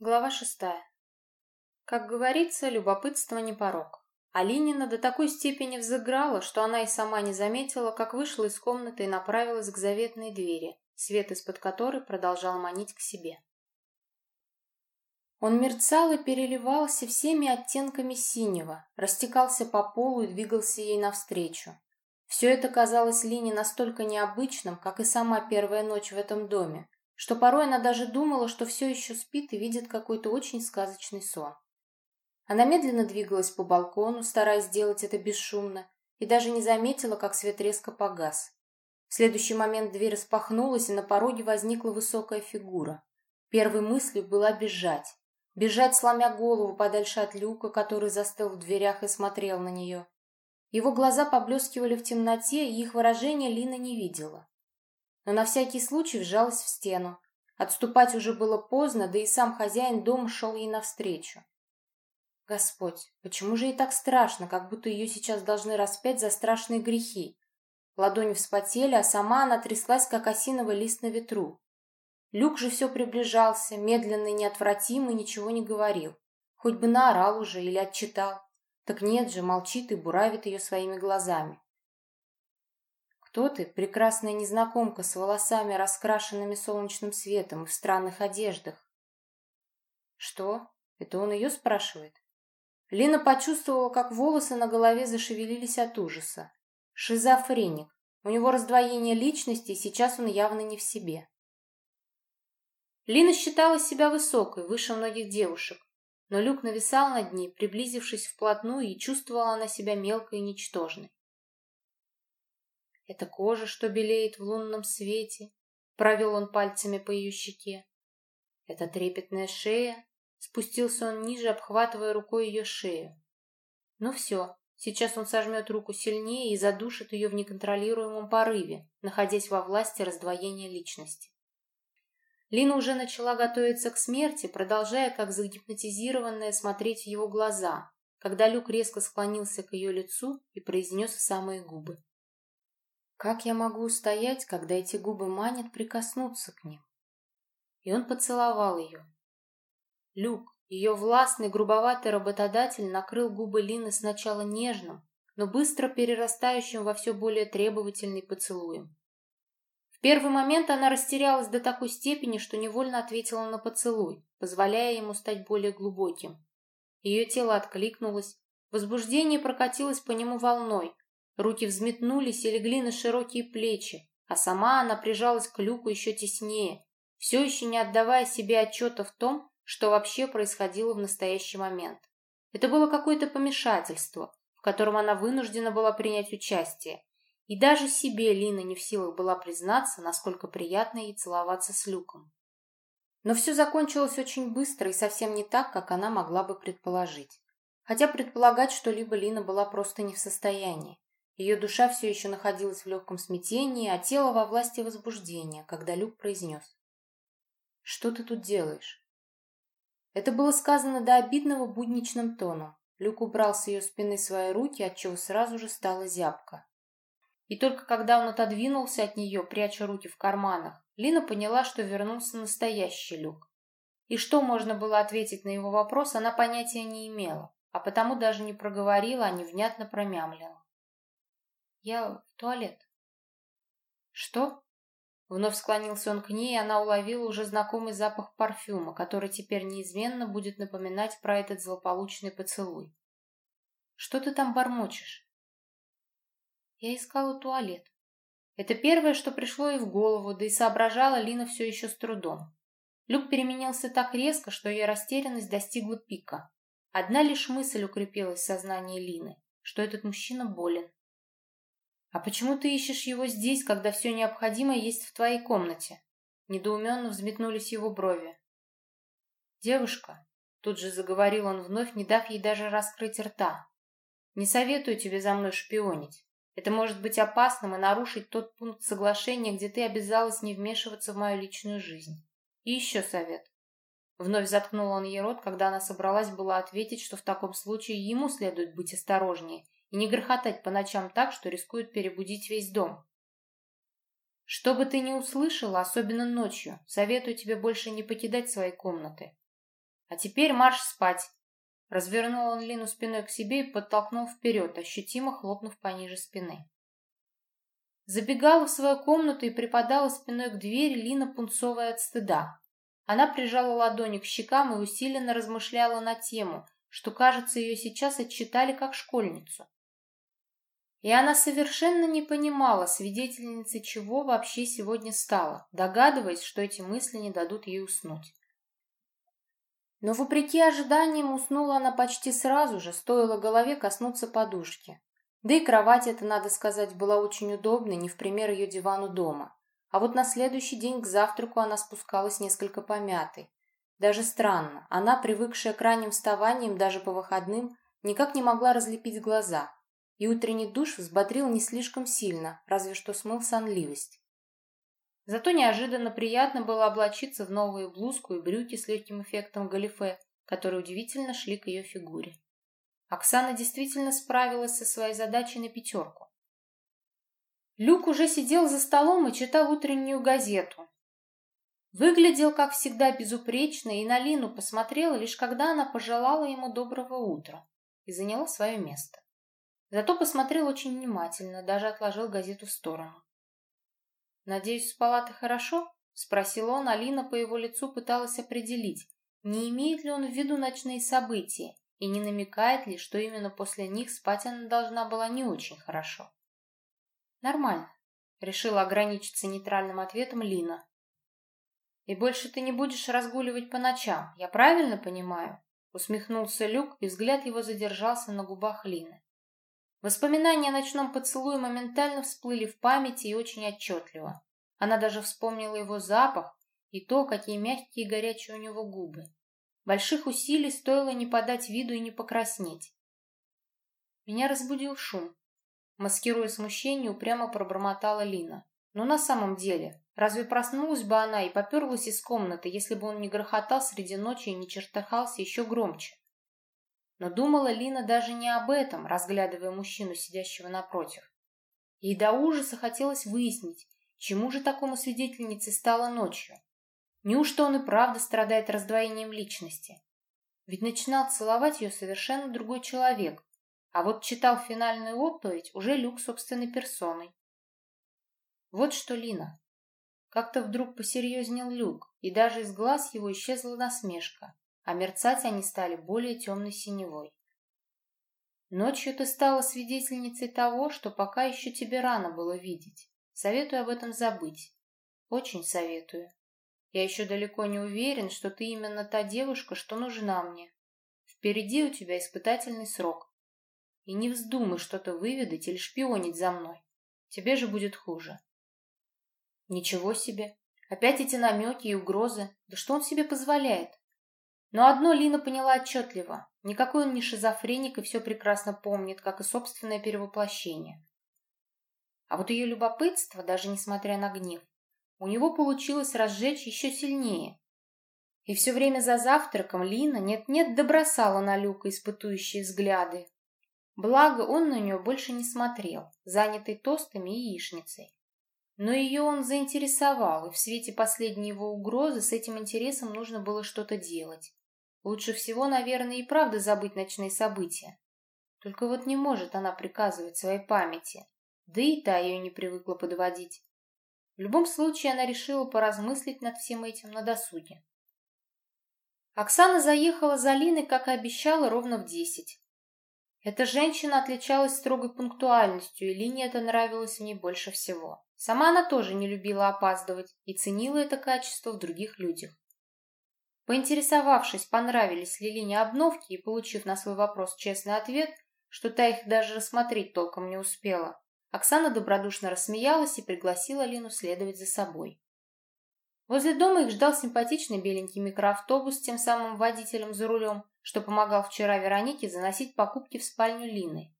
Глава шестая. Как говорится, любопытство не порог. А Линина до такой степени взыграла, что она и сама не заметила, как вышла из комнаты и направилась к заветной двери, свет из-под которой продолжал манить к себе. Он мерцал и переливался всеми оттенками синего, растекался по полу и двигался ей навстречу. Все это казалось Лине настолько необычным, как и сама первая ночь в этом доме, что порой она даже думала, что все еще спит и видит какой-то очень сказочный сон. Она медленно двигалась по балкону, стараясь сделать это бесшумно, и даже не заметила, как свет резко погас. В следующий момент дверь распахнулась, и на пороге возникла высокая фигура. Первой мыслью была бежать. Бежать, сломя голову подальше от люка, который застыл в дверях и смотрел на нее. Его глаза поблескивали в темноте, и их выражение Лина не видела но на всякий случай вжалась в стену. Отступать уже было поздно, да и сам хозяин дома шел ей навстречу. Господь, почему же ей так страшно, как будто ее сейчас должны распять за страшные грехи? Ладони вспотели, а сама она тряслась, как осиновый лист на ветру. Люк же все приближался, медленно и неотвратимо, ничего не говорил. Хоть бы наорал уже или отчитал. Так нет же, молчит и буравит ее своими глазами. «Кто ты, прекрасная незнакомка с волосами, раскрашенными солнечным светом и в странных одеждах?» «Что? Это он ее спрашивает?» Лина почувствовала, как волосы на голове зашевелились от ужаса. Шизофреник. У него раздвоение личности, и сейчас он явно не в себе. Лина считала себя высокой, выше многих девушек, но Люк нависал над ней, приблизившись вплотную, и чувствовала она себя мелкой и ничтожной. Это кожа, что белеет в лунном свете. Провел он пальцами по ее щеке. Это трепетная шея. Спустился он ниже, обхватывая рукой ее шею. Ну все, сейчас он сожмет руку сильнее и задушит ее в неконтролируемом порыве, находясь во власти раздвоения личности. Лина уже начала готовиться к смерти, продолжая, как загипнотизированная, смотреть в его глаза, когда Люк резко склонился к ее лицу и произнес в самые губы. Как я могу устоять, когда эти губы манят прикоснуться к ним? И он поцеловал ее. Люк, ее властный, грубоватый работодатель, накрыл губы Лины сначала нежным, но быстро перерастающим во все более требовательный поцелуем. В первый момент она растерялась до такой степени, что невольно ответила на поцелуй, позволяя ему стать более глубоким. Ее тело откликнулось, возбуждение прокатилось по нему волной, Руки взметнулись и легли на широкие плечи, а сама она прижалась к люку еще теснее, все еще не отдавая себе отчета в том, что вообще происходило в настоящий момент. Это было какое-то помешательство, в котором она вынуждена была принять участие, и даже себе Лина не в силах была признаться, насколько приятно ей целоваться с Люком. Но все закончилось очень быстро и совсем не так, как она могла бы предположить. Хотя предполагать что-либо Лина была просто не в состоянии. Ее душа все еще находилась в легком смятении, а тело во власти возбуждения, когда Люк произнес. «Что ты тут делаешь?» Это было сказано до обидного будничным тоном. Люк убрал с ее спины свои руки, отчего сразу же стала зябко. И только когда он отодвинулся от нее, пряча руки в карманах, Лина поняла, что вернулся настоящий Люк. И что можно было ответить на его вопрос, она понятия не имела, а потому даже не проговорила, а невнятно промямлила. Я в туалет. Что? Вновь склонился он к ней, и она уловила уже знакомый запах парфюма, который теперь неизменно будет напоминать про этот злополучный поцелуй. Что ты там бормочешь? Я искала туалет. Это первое, что пришло ей в голову, да и соображала Лина все еще с трудом. Люк переменился так резко, что ее растерянность достигла пика. Одна лишь мысль укрепилась в сознании Лины, что этот мужчина болен. «А почему ты ищешь его здесь, когда все необходимое есть в твоей комнате?» Недоуменно взметнулись его брови. «Девушка», — тут же заговорил он вновь, не дав ей даже раскрыть рта, «не советую тебе за мной шпионить. Это может быть опасным и нарушить тот пункт соглашения, где ты обязалась не вмешиваться в мою личную жизнь. И еще совет». Вновь заткнул он ей рот, когда она собралась была ответить, что в таком случае ему следует быть осторожнее и не грохотать по ночам так, что рискует перебудить весь дом. Что бы ты ни услышала, особенно ночью, советую тебе больше не покидать свои комнаты. А теперь марш спать. Развернул он Лину спиной к себе и подтолкнул вперед, ощутимо хлопнув пониже спины. Забегала в свою комнату и припадала спиной к двери Лина пунцовая от стыда. Она прижала ладони к щекам и усиленно размышляла на тему, что, кажется, ее сейчас отчитали как школьницу. И она совершенно не понимала, свидетельницей чего вообще сегодня стала, догадываясь, что эти мысли не дадут ей уснуть. Но, вопреки ожиданиям, уснула она почти сразу же, стоило голове коснуться подушки. Да и кровать эта, надо сказать, была очень удобной, не в пример ее дивану дома. А вот на следующий день к завтраку она спускалась несколько помятой. Даже странно, она, привыкшая к ранним вставаниям даже по выходным, никак не могла разлепить глаза. И утренний душ взбодрил не слишком сильно, разве что смыл сонливость. Зато неожиданно приятно было облачиться в новую блузку и брюки с легким эффектом галифе, которые удивительно шли к ее фигуре. Оксана действительно справилась со своей задачей на пятерку. Люк уже сидел за столом и читал утреннюю газету. Выглядел, как всегда, безупречно, и на Лину посмотрела, лишь когда она пожелала ему доброго утра и заняла свое место. Зато посмотрел очень внимательно, даже отложил газету в сторону. «Надеюсь, спала ты хорошо?» — спросил он, а Лина по его лицу пыталась определить, не имеет ли он в виду ночные события и не намекает ли, что именно после них спать она должна была не очень хорошо. «Нормально», — решила ограничиться нейтральным ответом Лина. «И больше ты не будешь разгуливать по ночам, я правильно понимаю?» Усмехнулся Люк, и взгляд его задержался на губах Лины. Воспоминания о ночном поцелуе моментально всплыли в памяти и очень отчетливо. Она даже вспомнила его запах и то, какие мягкие и горячие у него губы. Больших усилий стоило не подать виду и не покраснеть. Меня разбудил шум. Маскируя смущение, упрямо пробормотала Лина. Но на самом деле, разве проснулась бы она и поперлась из комнаты, если бы он не грохотал среди ночи и не чертыхался еще громче? Но думала Лина даже не об этом, разглядывая мужчину, сидящего напротив. Ей до ужаса хотелось выяснить, чему же такому свидетельнице стало ночью. Неужто он и правда страдает раздвоением личности? Ведь начинал целовать ее совершенно другой человек, а вот читал финальную отповедь уже Люк собственной персоной. Вот что, Лина. Как-то вдруг посерьезнел Люк, и даже из глаз его исчезла насмешка, а мерцать они стали более темной синевой. Ночью ты стала свидетельницей того, что пока еще тебе рано было видеть. Советую об этом забыть. Очень советую. Я еще далеко не уверен, что ты именно та девушка, что нужна мне. Впереди у тебя испытательный срок. И не вздумай что-то выведать или шпионить за мной. Тебе же будет хуже. Ничего себе. Опять эти намеки и угрозы. Да что он себе позволяет? Но одно Лина поняла отчетливо. Никакой он не шизофреник и все прекрасно помнит, как и собственное перевоплощение. А вот ее любопытство, даже несмотря на гнев, у него получилось разжечь еще сильнее. И все время за завтраком Лина нет-нет добросала на Люка испытующие взгляды. Благо, он на нее больше не смотрел, занятый тостами и яичницей. Но ее он заинтересовал, и в свете последней его угрозы с этим интересом нужно было что-то делать. Лучше всего, наверное, и правда забыть ночные события. Только вот не может она приказывать своей памяти, да и та ее не привыкла подводить. В любом случае, она решила поразмыслить над всем этим на досуге. Оксана заехала за Линой, как и обещала, ровно в десять. Эта женщина отличалась строгой пунктуальностью, и Лине это нравилось в ней больше всего. Сама она тоже не любила опаздывать и ценила это качество в других людях. Поинтересовавшись, понравились ли Лине обновки и получив на свой вопрос честный ответ, что та их даже рассмотреть толком не успела, Оксана добродушно рассмеялась и пригласила Лину следовать за собой. Возле дома их ждал симпатичный беленький микроавтобус с тем самым водителем за рулем, что помогал вчера Веронике заносить покупки в спальню Лины.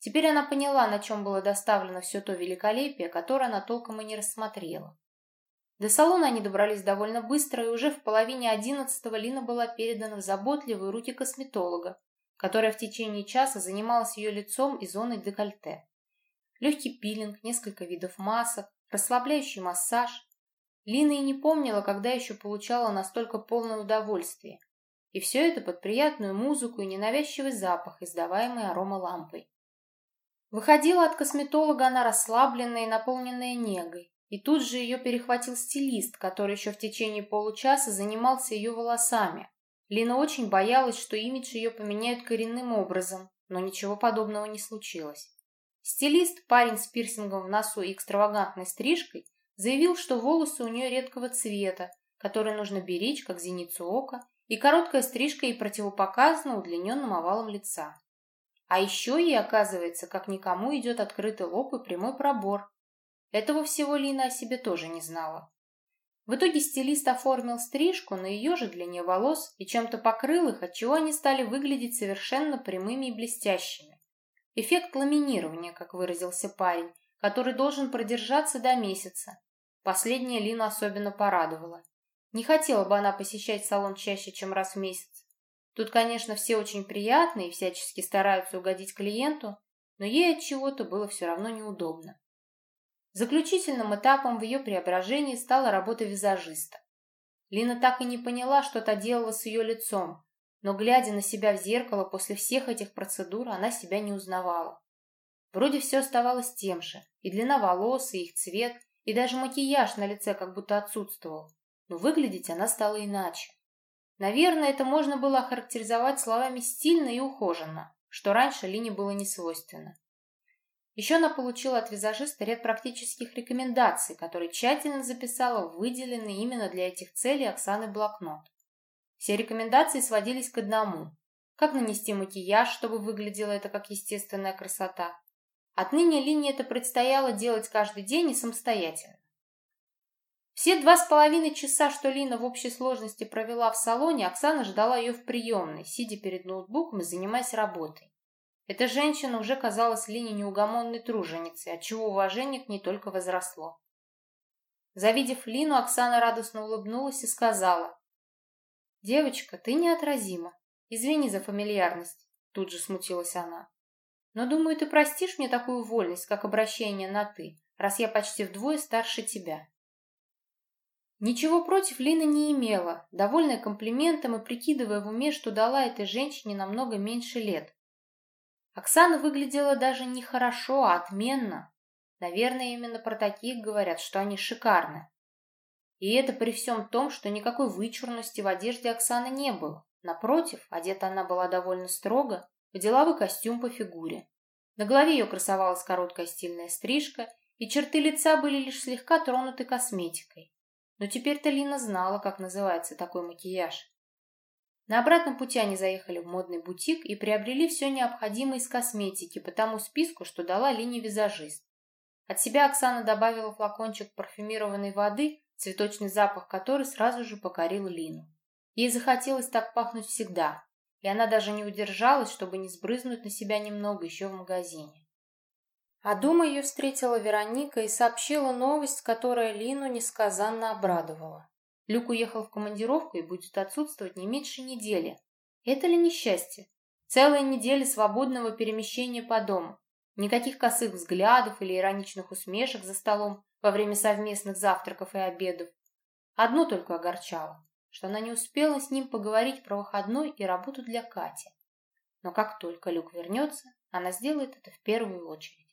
Теперь она поняла, на чем было доставлено все то великолепие, которое она толком и не рассмотрела. До салона они добрались довольно быстро, и уже в половине одиннадцатого Лина была передана в заботливые руки косметолога, которая в течение часа занималась ее лицом и зоной декольте легкий пилинг, несколько видов масок, расслабляющий массаж. Лина и не помнила, когда еще получала настолько полное удовольствие. И все это под приятную музыку и ненавязчивый запах, издаваемый аромалампой. Выходила от косметолога она расслабленная и наполненная негой. И тут же ее перехватил стилист, который еще в течение получаса занимался ее волосами. Лина очень боялась, что имидж ее поменяют коренным образом, но ничего подобного не случилось. Стилист, парень с пирсингом в носу и экстравагантной стрижкой, заявил, что волосы у нее редкого цвета, который нужно беречь, как зеницу ока, и короткая стрижка ей противопоказана удлиненным овалом лица. А еще ей, оказывается, как никому идет открытый лоб и прямой пробор. Этого всего Лина о себе тоже не знала. В итоге стилист оформил стрижку на ее же длине волос и чем-то покрыл их, отчего они стали выглядеть совершенно прямыми и блестящими. Эффект ламинирования, как выразился парень, который должен продержаться до месяца. Последняя Лина особенно порадовала. Не хотела бы она посещать салон чаще, чем раз в месяц. Тут, конечно, все очень приятные и всячески стараются угодить клиенту, но ей от чего-то было все равно неудобно. Заключительным этапом в ее преображении стала работа визажиста. Лина так и не поняла, что та делала с ее лицом, но, глядя на себя в зеркало после всех этих процедур, она себя не узнавала. Вроде все оставалось тем же, и длина волос, и их цвет, и даже макияж на лице как будто отсутствовал, но выглядеть она стала иначе. Наверное, это можно было охарактеризовать словами «стильно» и «ухоженно», что раньше Лине было не свойственно. Еще она получила от визажиста ряд практических рекомендаций, которые тщательно записала в выделенный именно для этих целей Оксаны блокнот. Все рекомендации сводились к одному. Как нанести макияж, чтобы выглядело это как естественная красота. Отныне Лине это предстояло делать каждый день и самостоятельно. Все два с половиной часа, что Лина в общей сложности провела в салоне, Оксана ждала ее в приемной, сидя перед ноутбуком и занимаясь работой. Эта женщина уже казалась Лине неугомонной труженицей, отчего уважение к ней только возросло. Завидев Лину, Оксана радостно улыбнулась и сказала. «Девочка, ты неотразима. Извини за фамильярность», — тут же смутилась она. «Но, думаю, ты простишь мне такую вольность, как обращение на «ты», раз я почти вдвое старше тебя». Ничего против Лина не имела, довольная комплиментом и прикидывая в уме, что дала этой женщине намного меньше лет. Оксана выглядела даже не хорошо, а отменно. Наверное, именно про таких говорят, что они шикарны. И это при всем том, что никакой вычурности в одежде Оксаны не было. Напротив, одета она была довольно строго, в деловой костюм по фигуре. На голове ее красовалась короткая стильная стрижка, и черты лица были лишь слегка тронуты косметикой. Но теперь-то Лина знала, как называется такой макияж. На обратном пути они заехали в модный бутик и приобрели все необходимое из косметики по тому списку, что дала Лине визажист. От себя Оксана добавила флакончик парфюмированной воды, цветочный запах которой сразу же покорил Лину. Ей захотелось так пахнуть всегда, и она даже не удержалась, чтобы не сбрызнуть на себя немного еще в магазине. А дома ее встретила Вероника и сообщила новость, которая Лину несказанно обрадовала. Люк уехал в командировку и будет отсутствовать не меньше недели. Это ли несчастье? Целая неделя свободного перемещения по дому. Никаких косых взглядов или ироничных усмешек за столом во время совместных завтраков и обедов. Одно только огорчало, что она не успела с ним поговорить про выходной и работу для Кати. Но как только Люк вернется, она сделает это в первую очередь.